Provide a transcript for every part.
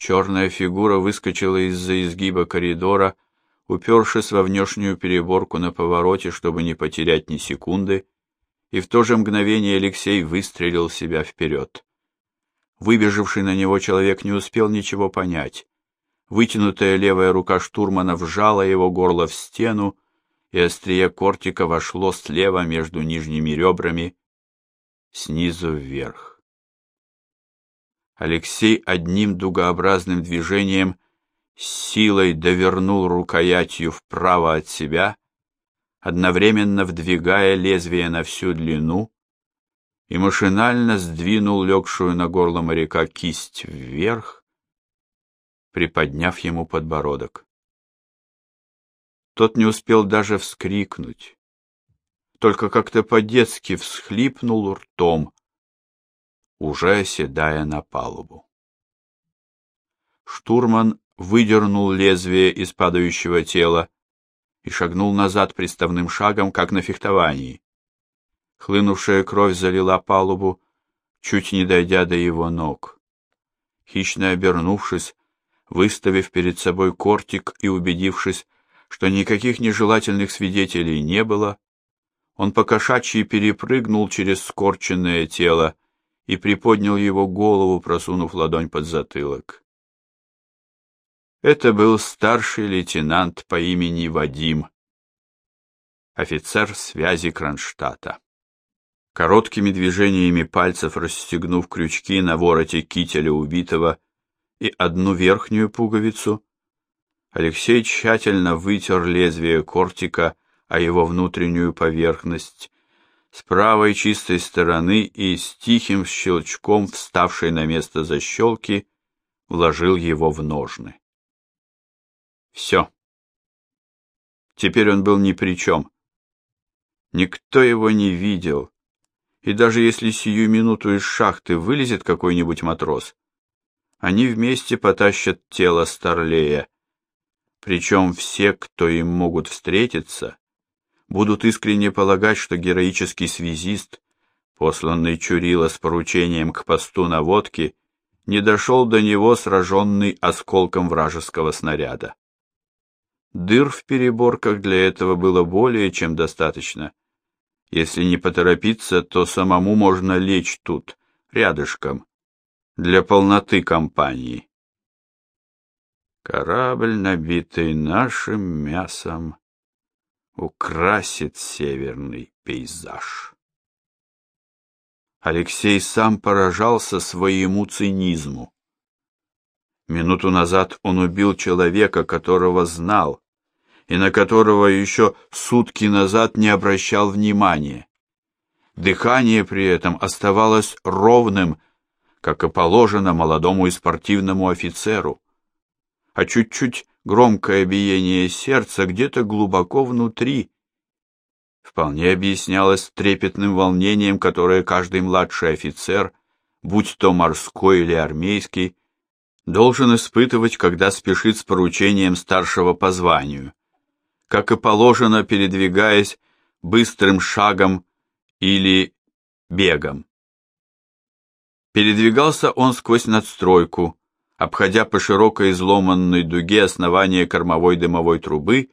Черная фигура выскочила из-за изгиба коридора, упершись во внешнюю переборку на повороте, чтобы не потерять ни секунды, и в то же мгновение Алексей выстрелил себя вперед. Выбежавший на него человек не успел ничего понять. Вытянутая левая рука штурмана вжала его горло в стену, и острие кортика вошло слева между нижними ребрами, снизу вверх. Алексей одним дугообразным движением силой довернул рукоятью вправо от себя, одновременно вдвигая лезвие на всю длину, и машинально сдвинул легшую на горло моряка кисть вверх, приподняв ему подбородок. Тот не успел даже вскрикнуть, только как-то по-детски всхлипнул ртом, уже оседая на палубу. Штурман выдернул лезвие из падающего тела и шагнул назад приставным шагом, как на фехтовании. Хлынувшая кровь залила палубу, чуть не дойдя до его ног. Хищно обернувшись, выставив перед собой кортик и убедившись, что никаких нежелательных свидетелей не было, он покошачьи перепрыгнул через скорченное тело и приподнял его голову, просунув ладонь под затылок. Это был старший лейтенант по имени Вадим, офицер связи Кронштадта. Короткими движениями пальцев расстегнув крючки на вороте кителя убитого и одну верхнюю пуговицу, Алексей тщательно вытер лезвие кортика о его внутреннюю поверхность с правой чистой стороны и с тихим щелчком, вставшей на место защелки, вложил его в ножны. Все. Теперь он был ни при чем. Никто его не видел, и даже если сию минуту из шахты вылезет какой-нибудь матрос, они вместе потащат тело Старлея. Причем все, кто им могут встретиться, будут искренне полагать, что героический связист, посланный Чурила с поручением к посту наводки, не дошел до него, сраженный осколком вражеского снаряда. Дыр в переборках для этого было более чем достаточно. Если не поторопиться, то самому можно лечь тут, рядышком, для полноты компании. Корабль, набитый нашим мясом, украсит северный пейзаж. Алексей сам поражался своему цинизму. Минуту назад он убил человека, которого знал, и на которого еще сутки назад не обращал внимания. Дыхание при этом оставалось ровным, как и положено молодому и спортивному офицеру, а чуть-чуть громкое биение сердца где-то глубоко внутри вполне объяснялось трепетным волнением, которое каждый младший офицер, будь то морской или армейский, должен испытывать, когда спешит с поручением старшего по званию, как и положено, передвигаясь быстрым шагом или бегом. Передвигался он сквозь надстройку, обходя по широкой изломанной дуге основание кормовой дымовой трубы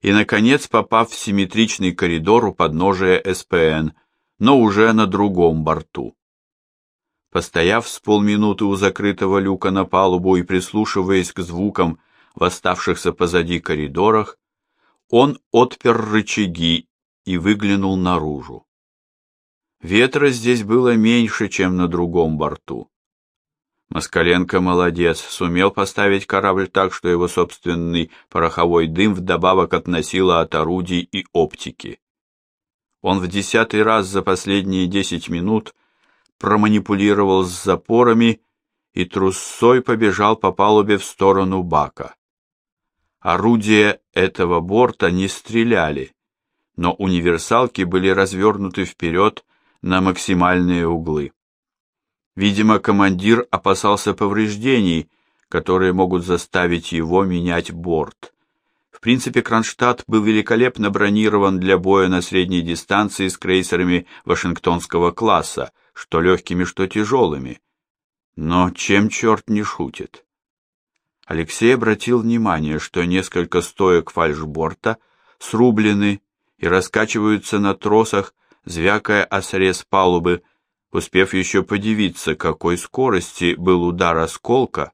и, наконец, попав в симметричный коридор у подножия СПН, но уже на другом борту. Постояв с полминуты у закрытого люка на палубу и прислушиваясь к звукам в оставшихся позади коридорах, он отпер рычаги и выглянул наружу. Ветра здесь было меньше, чем на другом борту. Москаленко молодец, сумел поставить корабль так, что его собственный пороховой дым вдобавок относило от орудий и оптики. Он в десятый раз за последние десять минут проманипулировал с запорами и трусцой побежал по палубе в сторону бака. Орудия этого борта не стреляли, но универсалки были развернуты вперед на максимальные углы. Видимо, командир опасался повреждений, которые могут заставить его менять борт. В принципе, Кронштадт был великолепно бронирован для боя на средней дистанции с крейсерами Вашингтонского класса, что легкими, что тяжелыми. Но чем черт не шутит? Алексей обратил внимание, что несколько стоек фальшборта срублены и раскачиваются на тросах, звякая о срез палубы, успев еще подивиться, какой скорости был удар осколка,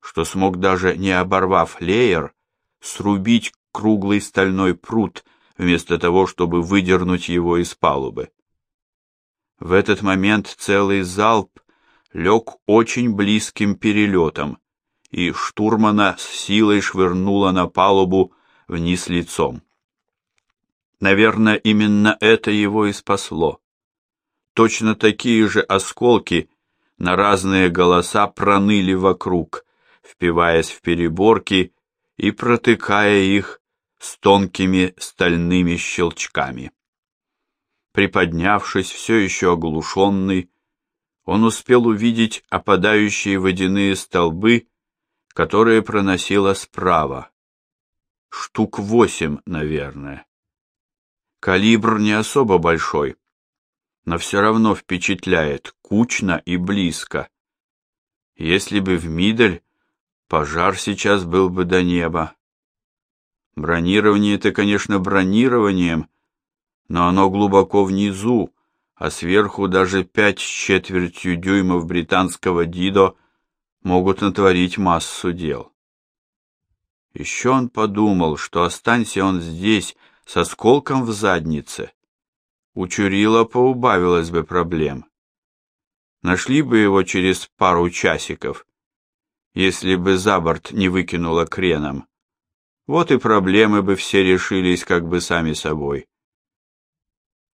что смог даже не оборвав леер, срубить круглый стальной прут вместо того, чтобы выдернуть его из палубы. В этот момент целый залп лег очень близким перелетом, и штурмана с силой швырнуло на палубу вниз лицом. Наверное, именно это его и спасло. Точно такие же осколки на разные голоса проныли вокруг, впиваясь в переборки и протыкая их с тонкими стальными щелчками. Приподнявшись, все еще оглушенный, он успел увидеть опадающие водяные столбы, которые проносило справа. Штук восемь, наверное. Калибр не особо большой, но все равно впечатляет, кучно и близко. Если бы в Мидель, пожар сейчас был бы до неба. Бронирование это, конечно, бронированием, но оно глубоко внизу, а сверху даже пять с четвертью дюймов британского Дидо могут натворить массу дел. Еще он подумал, что останься он здесь, с осколком в заднице, у Чурила поубавилось бы проблем. Нашли бы его через пару часиков, если бы за борт не выкинуло креном. Вот и проблемы бы все решились как бы сами собой.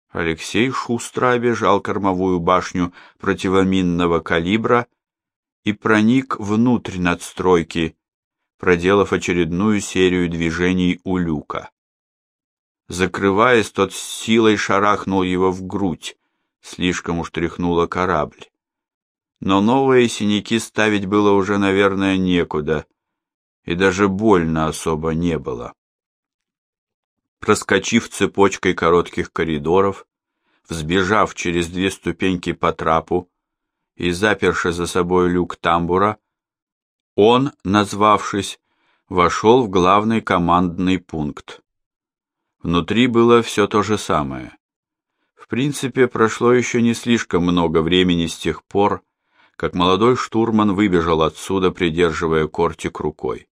Алексей шустро обежал кормовую башню противоминного калибра и проник внутрь надстройки, проделав очередную серию движений у люка. Закрываясь, тот силой шарахнул его в грудь. Слишком уж тряхнуло корабль. Но новые синяки ставить было уже, наверное, некуда, и даже больно особо не было. Проскочив цепочкой коротких коридоров, взбежав через две ступеньки по трапу и заперши за собой люк тамбура, он, назвавшись, вошел в главный командный пункт. Внутри было все то же самое. В принципе, прошло еще не слишком много времени с тех пор, как молодой штурман выбежал отсюда, придерживая кортик рукой.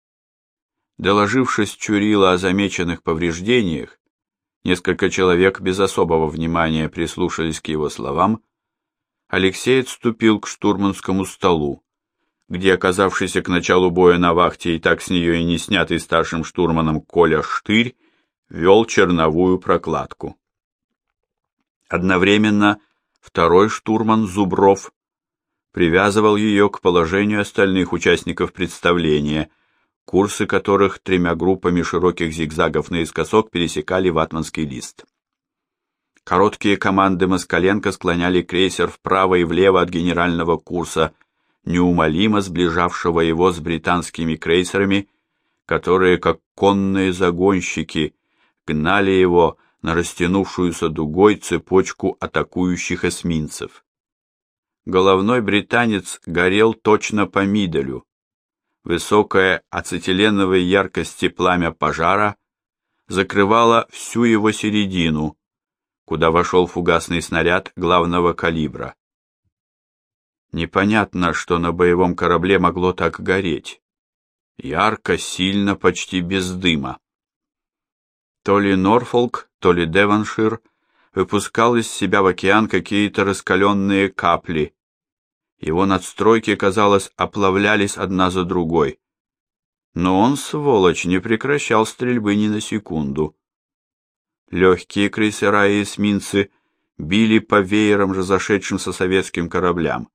Доложившись Чурила о замеченных повреждениях, несколько человек без особого внимания прислушались к его словам, Алексей отступил к штурманскому столу, где оказавшийся к началу боя на вахте и так с нее и не снятый старшим штурманом Коля Штырь вел черновую прокладку. Одновременно второй штурман Зубров привязывал ее к положению остальных участников представления, курсы которых тремя группами широких зигзагов наискосок пересекали ватманский лист. Короткие команды Москаленко склоняли крейсер вправо и влево от генерального курса, неумолимо сближавшего его с британскими крейсерами, которые, как конные загонщики, гнали его на растянувшуюся дугой цепочку атакующих эсминцев. Головной британец горел точно по миделю. Высокое ацетиленовой яркости пламя пожара закрывало всю его середину, куда вошел фугасный снаряд главного калибра. Непонятно, что на боевом корабле могло так гореть. Ярко, сильно, почти без дыма. То ли Норфолк, то ли Девоншир выпускал из себя в океан какие-то раскаленные капли. Его надстройки, казалось, оплавлялись одна за другой. Но он, сволочь, не прекращал стрельбы ни на секунду. Легкие крейсера и эсминцы били по веерам же зашедшим со советским кораблям,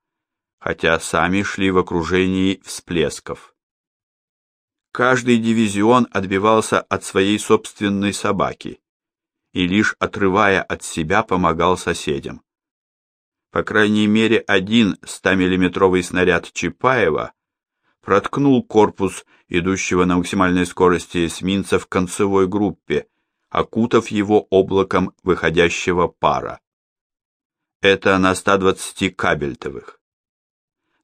хотя сами шли в окружении всплесков. Каждый дивизион отбивался от своей собственной собаки и лишь отрывая от себя помогал соседям. По крайней мере, один 100-миллиметровый снаряд Чапаева проткнул корпус идущего на максимальной скорости эсминца в концевой группе, окутав его облаком выходящего пара. Это на 120 кабельтовых.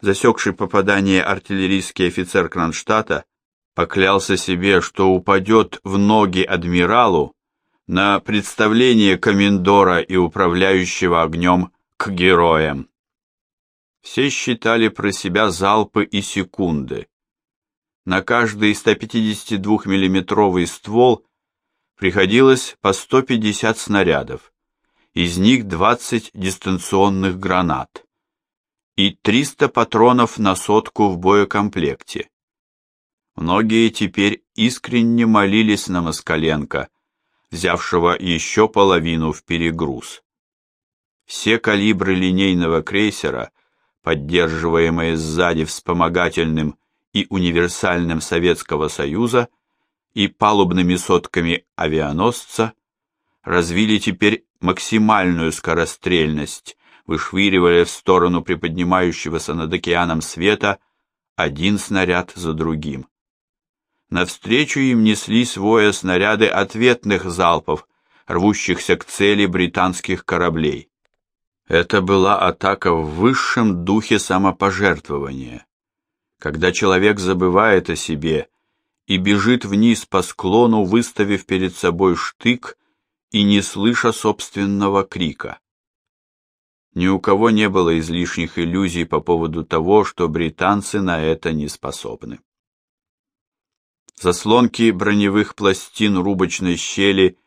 Засекший попадание артиллерийский офицер Кронштадта поклялся себе, что упадет в ноги адмиралу на представление комендора и управляющего огнем к героям. Все считали про себя залпы и секунды. На каждый 152 миллиметровый ствол приходилось по 150 снарядов, из них 20 дистанционных гранат и 300 патронов на сотку в боекомплекте. Многие теперь искренне молились на Москаленко, взявшего еще половину в перегруз. Все калибры линейного крейсера, поддерживаемые сзади вспомогательным и универсальным Советского Союза и палубными сотками авианосца, развили теперь максимальную скорострельность, вышвыривая в сторону приподнимающегося над океаном света один снаряд за другим. Навстречу им неслись воя снаряды ответных залпов, рвущихся к цели британских кораблей. Это была атака в высшем духе самопожертвования. Когда человек забывает о себе и бежит вниз по склону, выставив перед собой штык и не слыша собственного крика. Ни у кого не было излишних иллюзий по поводу того, что британцы на это не способны. Заслонки броневых пластин рубочной щели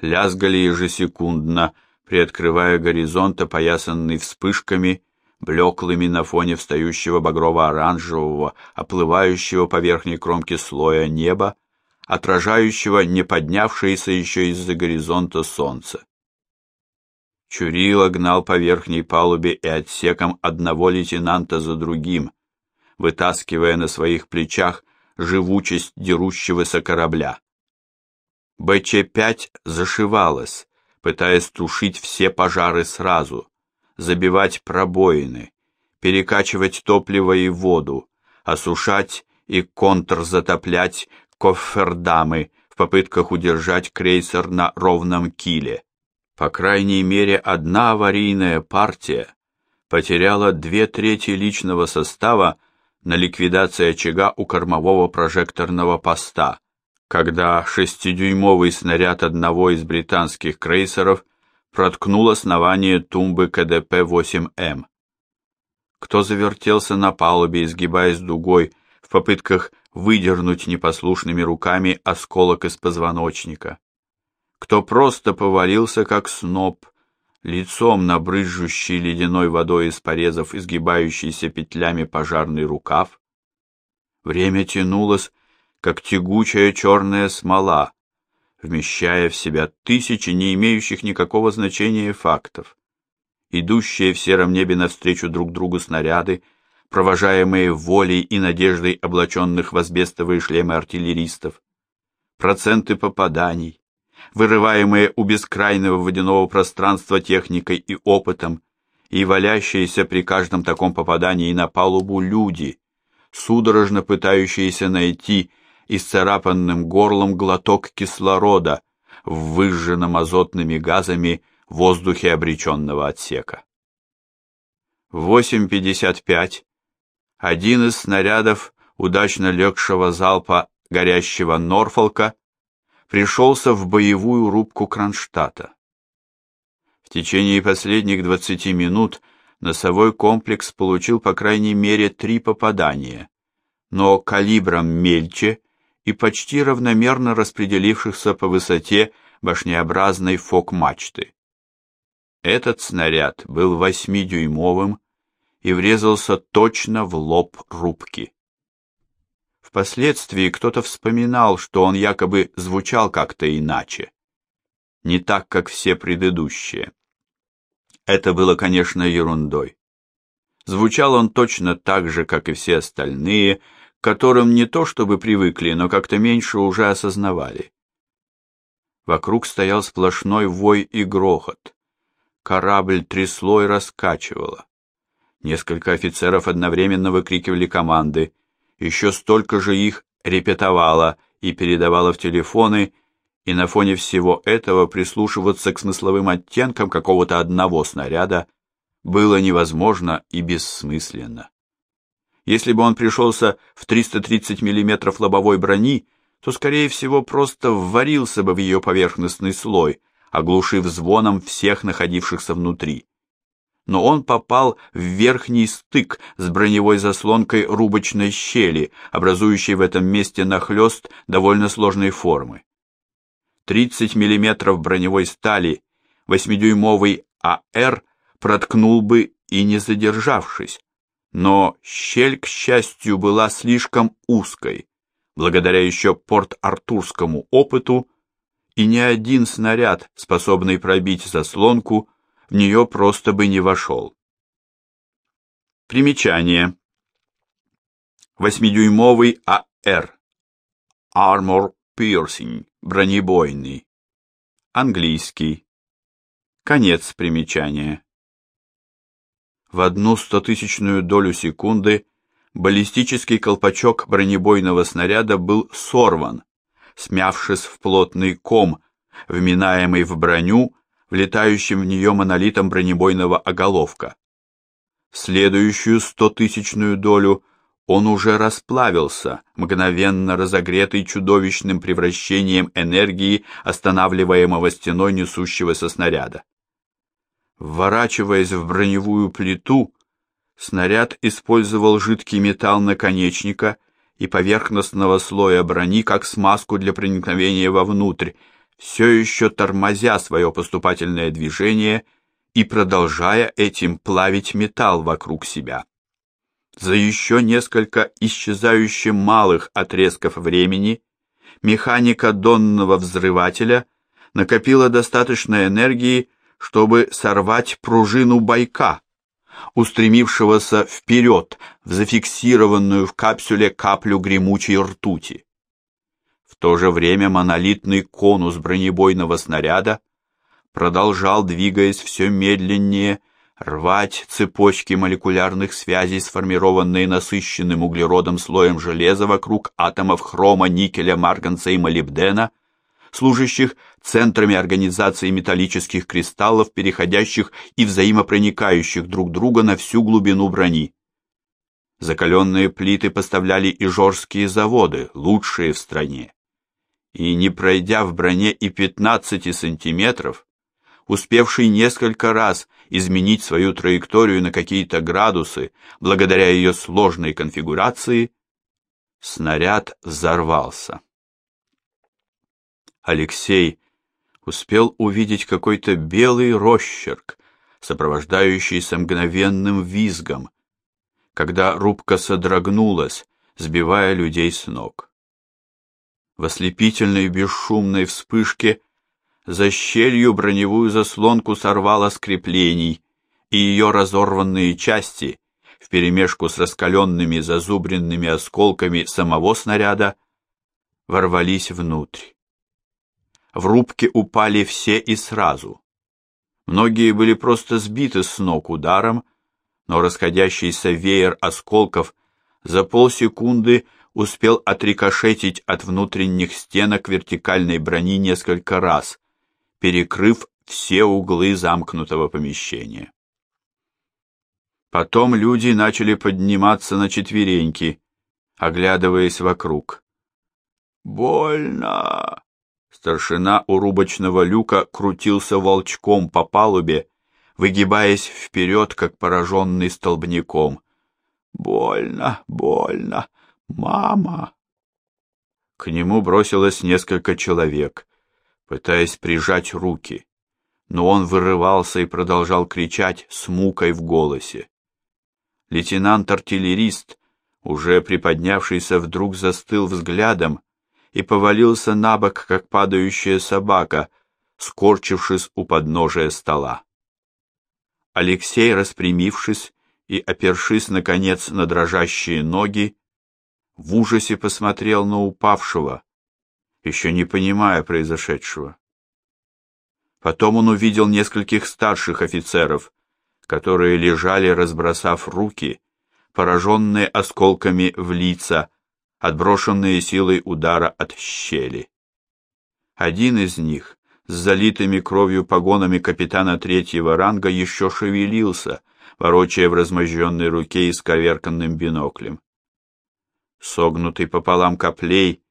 лязгали ежесекундно, приоткрывая горизонт, опоясанный вспышками, блеклыми на фоне встающего багрово-оранжевого, оплывающего по верхней кромке слоя неба, отражающего не поднявшееся еще из-за горизонта солнце. Чурила гнал по верхней палубе и отсекам одного лейтенанта за другим, вытаскивая на своих плечах живучесть дерущегося корабля. БЧ-5 зашивалась, пытаясь тушить все пожары сразу, забивать пробоины, перекачивать топливо и воду, осушать и контрзатоплять кофердамы в попытках удержать крейсер на ровном киле. По крайней мере, одна аварийная партия потеряла две трети личного состава на ликвидации очага у кормового прожекторного поста, когда шестидюймовый снаряд одного из британских крейсеров проткнул основание тумбы КДП-8М. Кто завертелся на палубе, изгибаясь дугой в попытках выдернуть непослушными руками осколок из позвоночника? Кто просто повалился, как сноп, лицом на брызжущий ледяной водой из порезов изгибающийся петлями пожарный рукав. Время тянулось, как тягучая черная смола, вмещая в себя тысячи не имеющих никакого значения фактов. Идущие в сером небе навстречу друг другу снаряды, провожаемые волей и надеждой облаченных в асбестовые шлемы артиллеристов, проценты попаданий, вырываемые у бескрайнего водяного пространства техникой и опытом, и валящиеся при каждом таком попадании на палубу люди, судорожно пытающиеся найти исцарапанным горлом глоток кислорода в выжженном азотными газами воздухе обреченного отсека. В 8.55 один из снарядов удачно легшего залпа горящего Норфолка пришелся в боевую рубку Кронштадта. В течение последних 20 минут носовой комплекс получил по крайней мере три попадания, но калибром мельче и почти равномерно распределившихся по высоте башнеобразной фок-мачты. Этот снаряд был восьмидюймовым и врезался точно в лоб рубки. Впоследствии кто-то вспоминал, что он якобы звучал как-то иначе, не так, как все предыдущие. Это было, конечно, ерундой. Звучал он точно так же, как и все остальные, к которым не то чтобы привыкли, но как-то меньше уже осознавали. Вокруг стоял сплошной вой и грохот. Корабль трясло и раскачивало. Несколько офицеров одновременно выкрикивали команды — еще столько же их репетовала и передавала в телефоны, и на фоне всего этого прислушиваться к смысловым оттенкам какого-то одного снаряда было невозможно и бессмысленно. Если бы он пришелся в 330 мм лобовой брони, то, скорее всего, просто вварился бы в ее поверхностный слой, оглушив звоном всех находившихся внутри. Но он попал в верхний стык с броневой заслонкой рубочной щели, образующей в этом месте нахлест довольно сложной формы. 30 мм броневой стали, 8-дюймовый АР проткнул бы и не задержавшись, но щель, к счастью, была слишком узкой, благодаря еще порт-артурскому опыту, и ни один снаряд, способный пробить заслонку, в нее просто бы не вошел. Примечание. Восьмидюймовый АР. Armor Piercing. Бронебойный. Английский. Конец примечания. В одну стотысячную долю секунды баллистический колпачок бронебойного снаряда был сорван, смявшись в плотный ком, вминаемый в броню, влетающим в нее монолитом бронебойного оголовка. В следующую стотысячную долю он уже расплавился, мгновенно разогретый чудовищным превращением энергии, останавливаемого стеной несущегося снаряда. Вворачиваясь в броневую плиту, снаряд использовал жидкий металл наконечника и поверхностного слоя брони как смазку для проникновения вовнутрь, все еще тормозя свое поступательное движение и продолжая этим плавить металл вокруг себя. За еще несколько исчезающе малых отрезков времени механика донного взрывателя накопила достаточно энергии, чтобы сорвать пружину байка, устремившегося вперед в зафиксированную в капсуле каплю гремучей ртути. То же время монолитный конус бронебойного снаряда продолжал, двигаясь все медленнее, рвать цепочки молекулярных связей, сформированные насыщенным углеродом слоем железа вокруг атомов хрома, никеля, марганца и молибдена, служащих центрами организации металлических кристаллов, переходящих и взаимопроникающих друг друга на всю глубину брони. Закаленные плиты поставляли и жорские заводы, лучшие в стране. И не пройдя в броне и 15 сантиметров, успевший несколько раз изменить свою траекторию на какие-то градусы благодаря ее сложной конфигурации, снаряд взорвался. Алексей успел увидеть какой-то белый росчерк, сопровождающийся мгновенным визгом, когда рубка содрогнулась, сбивая людей с ног. В ослепительной бесшумной вспышке за щелью броневую заслонку сорвало с креплений, и ее разорванные части, вперемешку с раскаленными зазубренными осколками самого снаряда, ворвались внутрь. В рубке упали все и сразу. Многие были просто сбиты с ног ударом, но расходящийся веер осколков за полсекунды успел отрикошетить от внутренних стенок вертикальной брони несколько раз, перекрыв все углы замкнутого помещения. Потом люди начали подниматься на четвереньки, оглядываясь вокруг. «Больно!» Старшина у рубочного люка крутился волчком по палубе, выгибаясь вперед, как пораженный столбняком. «Больно, больно! Мама!» К нему бросилось несколько человек пытаясь прижать руки, но он вырывался и продолжал кричать с мукой в голосе. Лейтенант-артиллерист, уже приподнявшийся, вдруг застыл взглядом и повалился на бок, как падающая собака, скорчившись у подножия стола. Алексей, распрямившись и опершись, наконец, на дрожащие ноги, в ужасе посмотрел на упавшего, еще не понимая произошедшего. Потом он увидел нескольких старших офицеров, которые лежали, разбросав руки, пораженные осколками в лица, отброшенные силой удара от щели. Один из них, с залитыми кровью погонами капитана третьего ранга, еще шевелился, ворочая в размозженной руке исковерканным биноклем. Согнутый пополам коплей,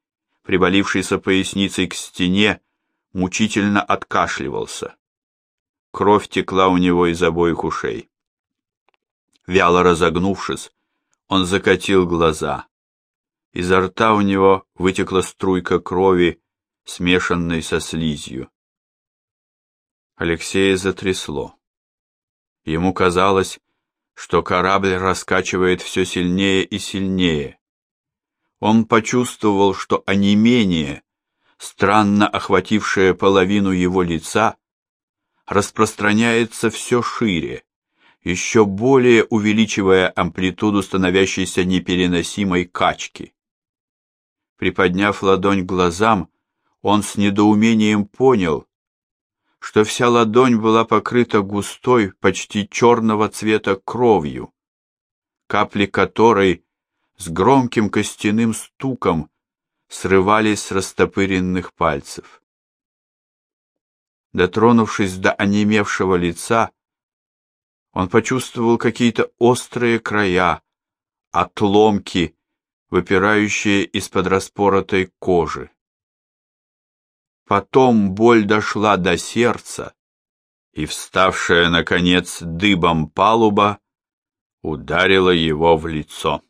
привалившийся поясницей к стене, мучительно откашливался. Кровь текла у него из обоих ушей. Вяло разогнувшись, он закатил глаза. Изо рта у него вытекла струйка крови, смешанной со слизью. Алексея затрясло. Ему казалось, что корабль раскачивает все сильнее и сильнее. Он почувствовал, что онемение, странно охватившее половину его лица, распространяется все шире, еще более увеличивая амплитуду становящейся непереносимой качки. Приподняв ладонь глазам, он с недоумением понял, что вся ладонь была покрыта густой, почти черного цвета кровью, капли которой с громким костяным стуком срывались с растопыренных пальцев. Дотронувшись до онемевшего лица, он почувствовал какие-то острые края, отломки, выпирающие из-под распоротой кожи. Потом боль дошла до сердца, и вставшая наконец дыбом палуба ударила его в лицо.